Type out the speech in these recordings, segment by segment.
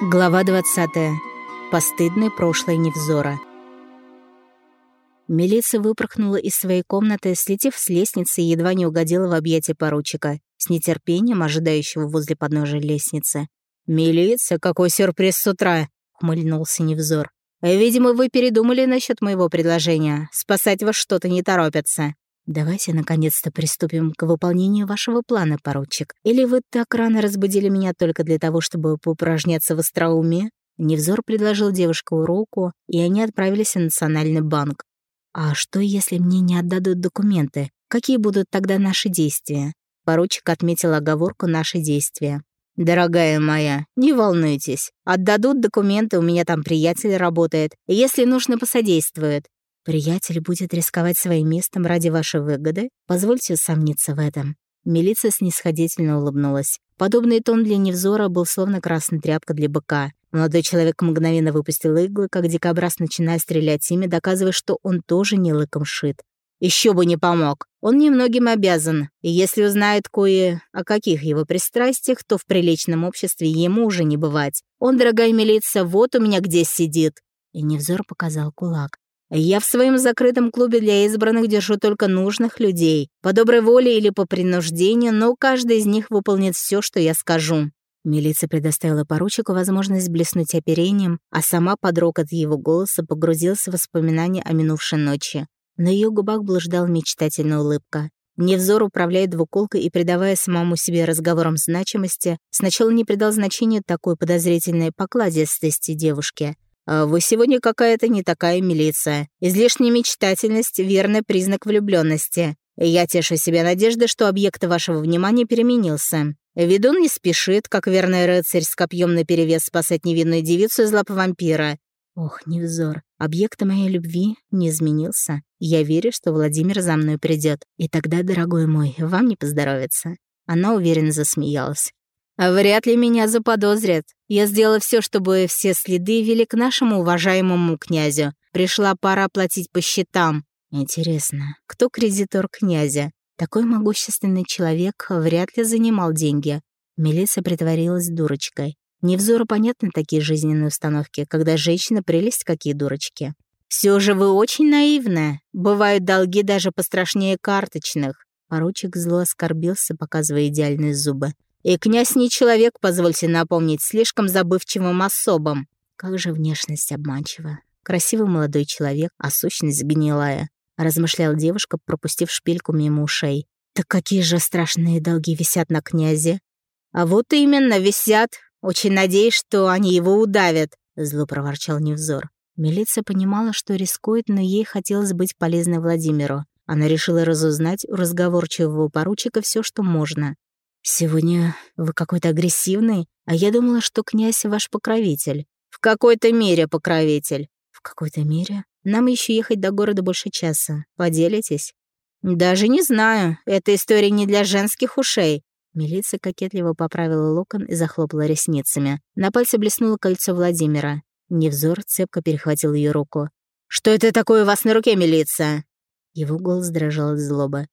Глава 20. Постыдное прошлое Невзора. Милиция выпорхнула из своей комнаты, слетев с лестницы и едва не угодила в объятия поручика, с нетерпением ожидающего возле подножия лестницы. «Милиция, какой сюрприз с утра!» — ухмыльнулся Невзор. «Видимо, вы передумали насчет моего предложения. Спасать вас что-то не торопятся». «Давайте, наконец-то, приступим к выполнению вашего плана, поручик. Или вы так рано разбудили меня только для того, чтобы поупражняться в остроумии?» Невзор предложил девушке руку, и они отправились в Национальный банк. «А что, если мне не отдадут документы? Какие будут тогда наши действия?» Поручик отметил оговорку «наши действия». «Дорогая моя, не волнуйтесь. Отдадут документы, у меня там приятель работает. Если нужно, посодействует. Приятель будет рисковать своим местом ради вашей выгоды? Позвольте усомниться в этом». Милиция снисходительно улыбнулась. Подобный тон для Невзора был словно красная тряпка для быка. Молодой человек мгновенно выпустил иглы, как дикобраз, начиная стрелять ими, доказывая, что он тоже не лыком шит. Еще бы не помог. Он немногим обязан, и если узнает кое о каких его пристрастиях, то в приличном обществе ему уже не бывать. Он, дорогая милиция, вот у меня где сидит. И Невзор показал кулак. Я в своем закрытом клубе для избранных держу только нужных людей, по доброй воле или по принуждению, но каждый из них выполнит все, что я скажу». Милиция предоставила поручику возможность блеснуть оперением, а сама под рокот его голоса погрузилась в воспоминания о минувшей ночи. На ее губах блуждала мечтательная улыбка. Невзор, управляя двуколкой и придавая самому себе разговорам значимости, сначала не придал значения такой подозрительной покладистости а «Вы сегодня какая-то не такая милиция. Излишняя мечтательность — верный признак влюбленности. Я тешу себя надеждой, что объект вашего внимания переменился. Ведун не спешит, как верный рыцарь с копьем наперевес спасать невинную девицу из лап вампира. Ох, невзор, объект моей любви не изменился. Я верю, что Владимир за мной придет. И тогда, дорогой мой, вам не поздоровится. Она уверенно засмеялась. А вряд ли меня заподозрят. Я сделала все, чтобы все следы вели к нашему уважаемому князю. Пришла пора платить по счетам. Интересно, кто кредитор князя? Такой могущественный человек вряд ли занимал деньги. Милиция притворилась дурочкой. Невзору понятны такие жизненные установки, когда женщина прелесть какие дурочки. Все же вы очень наивная. Бывают долги даже пострашнее карточных. Поручик зло оскорбился, показывая идеальные зубы. И князь не человек, позвольте напомнить, слишком забывчивым особам. Как же внешность обманчива. Красивый молодой человек, а сущность гнилая. Размышляла девушка, пропустив шпильку мимо ушей. Так какие же страшные долги висят на князе? А вот именно, висят. Очень надеюсь, что они его удавят, зло проворчал Невзор. Милиция понимала, что рискует, но ей хотелось быть полезной Владимиру. Она решила разузнать у разговорчивого поручика все, что можно. «Сегодня вы какой-то агрессивный, а я думала, что князь ваш покровитель». «В какой-то мере покровитель». «В какой-то мере? Нам еще ехать до города больше часа. Поделитесь?» «Даже не знаю. Эта история не для женских ушей». Милиция кокетливо поправила локон и захлопала ресницами. На пальце блеснуло кольцо Владимира. Невзор цепко перехватил ее руку. «Что это такое у вас на руке, милиция?» Его голос дрожал от злобы.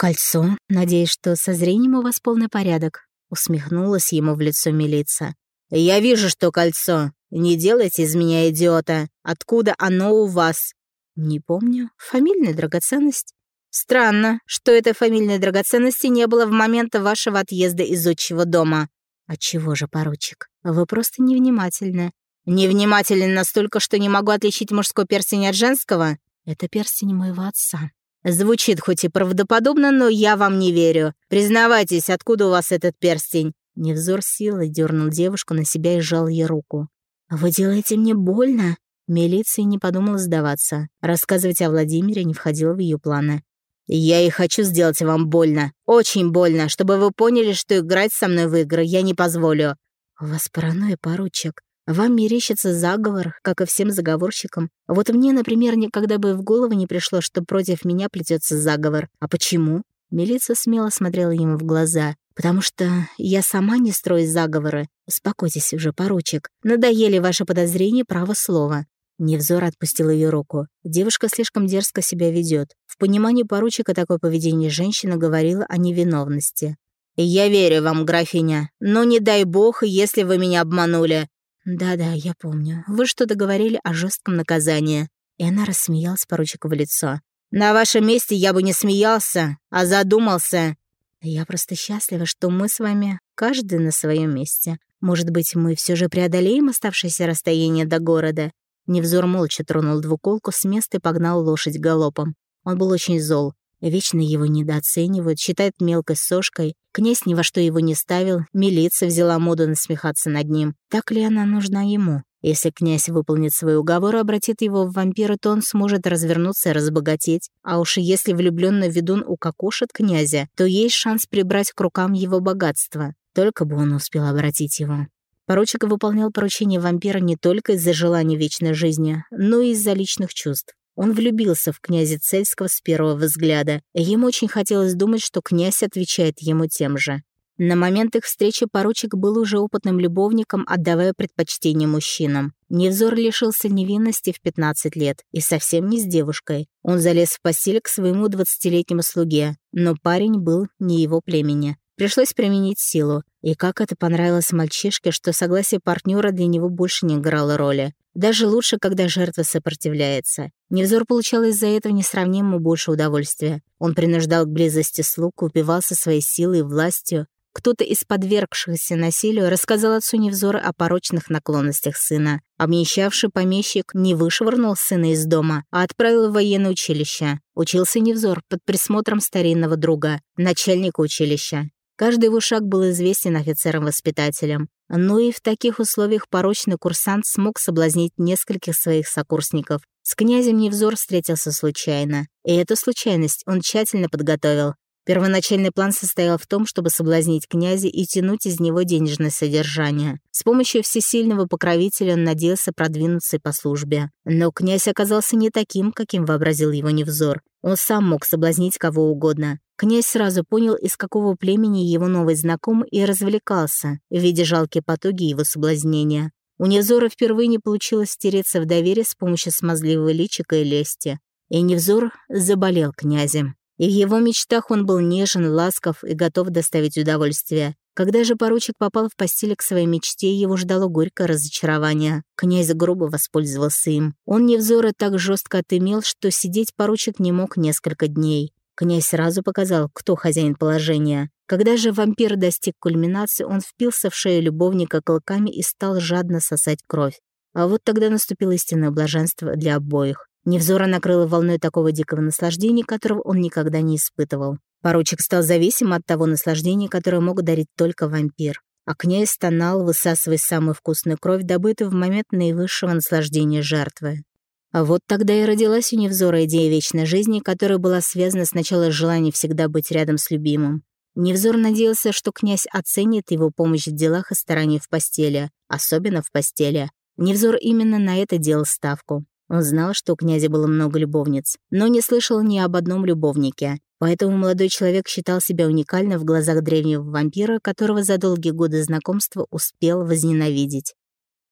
«Кольцо? Надеюсь, что со зрением у вас полный порядок», — усмехнулась ему в лицо милиция. «Я вижу, что кольцо. Не делайте из меня идиота. Откуда оно у вас?» «Не помню. Фамильная драгоценность». «Странно, что этой фамильной драгоценности не было в момент вашего отъезда из отчего дома». «Отчего же, поручик? Вы просто невнимательны». «Невнимательны настолько, что не могу отличить мужской перстень от женского?» «Это перстень моего отца», Звучит хоть и правдоподобно, но я вам не верю. Признавайтесь, откуда у вас этот перстень?» Невзор силой дернул девушку на себя и сжал ей руку. «Вы делаете мне больно?» Милиция не подумала сдаваться. Рассказывать о Владимире не входило в ее планы. «Я и хочу сделать вам больно. Очень больно, чтобы вы поняли, что играть со мной в игры я не позволю». «У вас паранойя, поручик. Вам мерещится заговор, как и всем заговорщикам. Вот мне, например, никогда бы в голову не пришло, что против меня плетется заговор. А почему? Милиция смело смотрела ему в глаза. «Потому что я сама не строю заговоры. Успокойтесь уже, поручик. Надоели ваши подозрения, право слова». Невзор отпустил ее руку. Девушка слишком дерзко себя ведет. В понимании поручика такое поведение женщины говорило о невиновности. «Я верю вам, графиня, но не дай бог, если вы меня обманули. «Да-да, я помню. Вы что-то говорили о жестком наказании». И она рассмеялась поручику в лицо. «На вашем месте я бы не смеялся, а задумался». «Я просто счастлива, что мы с вами каждый на своем месте. Может быть, мы все же преодолеем оставшееся расстояние до города?» Невзор молча тронул двуколку с места и погнал лошадь галопом. Он был очень зол. Вечно его недооценивают, считают мелкой сошкой. Князь ни во что его не ставил, милиция взяла моду насмехаться над ним. Так ли она нужна ему? Если князь выполнит свой уговор и обратит его в вампира, то он сможет развернуться и разбогатеть. А уж если влюбленный ведун укокошит князя, то есть шанс прибрать к рукам его богатство. Только бы он успел обратить его. Поручик выполнял поручение вампира не только из-за желания вечной жизни, но и из-за личных чувств. Он влюбился в князя Цельского с первого взгляда, ему очень хотелось думать, что князь отвечает ему тем же. На момент их встречи поручик был уже опытным любовником, отдавая предпочтение мужчинам. Невзор лишился невинности в 15 лет, и совсем не с девушкой. Он залез в постель к своему 20-летнему слуге, но парень был не его племени. Пришлось применить силу. И как это понравилось мальчишке, что согласие партнера для него больше не играло роли. Даже лучше, когда жертва сопротивляется. Невзор получал из-за этого несравнимо больше удовольствия. Он принуждал к близости слуг, упивался своей силой и властью. Кто-то из подвергшихся насилию рассказал отцу Невзора о порочных наклонностях сына. Обнищавший помещик не вышвырнул сына из дома, а отправил в военное училище. Учился Невзор под присмотром старинного друга, начальника училища. Каждый его шаг был известен офицерам-воспитателям. Но и в таких условиях порочный курсант смог соблазнить нескольких своих сокурсников. С князем Невзор встретился случайно. И эту случайность он тщательно подготовил. Первоначальный план состоял в том, чтобы соблазнить князя и тянуть из него денежное содержание. С помощью всесильного покровителя он надеялся продвинуться по службе. Но князь оказался не таким, каким вообразил его Невзор. Он сам мог соблазнить кого угодно. Князь сразу понял, из какого племени его новый знакомый и развлекался, видя жалкие потуги его соблазнения. У Невзора впервые не получилось стереться в доверие с помощью смазливого личика и лести. И Невзор заболел князем. И в его мечтах он был нежен, ласков и готов доставить удовольствие. Когда же поручик попал в постель к своей мечте, его ждало горькое разочарование. Князь грубо воспользовался им. Он Невзора так жестко отымел, что сидеть поручик не мог несколько дней. Князь сразу показал, кто хозяин положения. Когда же вампир достиг кульминации, он впился в шею любовника клыками и стал жадно сосать кровь. А вот тогда наступило истинное блаженство для обоих. Невзора накрыло волной такого дикого наслаждения, которого он никогда не испытывал. Поручик стал зависим от того наслаждения, которое мог дарить только вампир. А князь стонал, высасывая самую вкусную кровь, добытую в момент наивысшего наслаждения жертвы. Вот тогда и родилась у Невзора идея вечной жизни, которая была связана сначала с желанием всегда быть рядом с любимым. Невзор надеялся, что князь оценит его помощь в делах и старания в постели, особенно в постели. Невзор именно на это делал ставку. Он знал, что у князя было много любовниц, но не слышал ни об одном любовнике. Поэтому молодой человек считал себя уникальным в глазах древнего вампира, которого за долгие годы знакомства успел возненавидеть.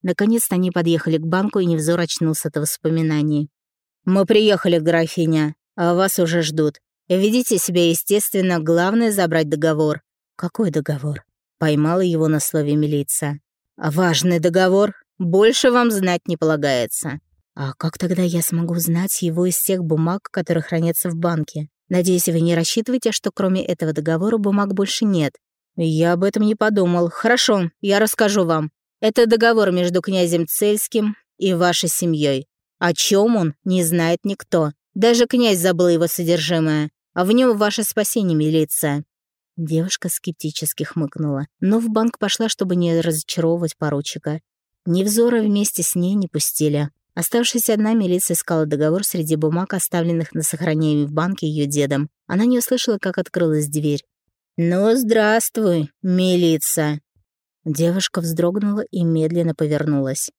Наконец-то они подъехали к банку, и Невзор очнулся от воспоминаний. «Мы приехали, графиня, а вас уже ждут. Ведите себя естественно, главное — забрать договор». «Какой договор?» Поймала его на слове милиция. «Важный договор. Больше вам знать не полагается». «А как тогда я смогу знать его из всех бумаг, которые хранятся в банке? Надеюсь, вы не рассчитываете, что кроме этого договора бумаг больше нет?» «Я об этом не подумал. Хорошо, я расскажу вам. Это договор между князем Цельским и вашей семьей. О чем он, не знает никто. Даже князь забыл его содержимое. А в нем ваше спасение, милиция». Девушка скептически хмыкнула, но в банк пошла, чтобы не разочаровывать поручика. Невзора вместе с ней не пустили. Оставшись одна, милиция искала договор среди бумаг, оставленных на сохранении в банке ее дедом. Она не услышала, как открылась дверь. «Ну, здравствуй, милиция!» Девушка вздрогнула и медленно повернулась.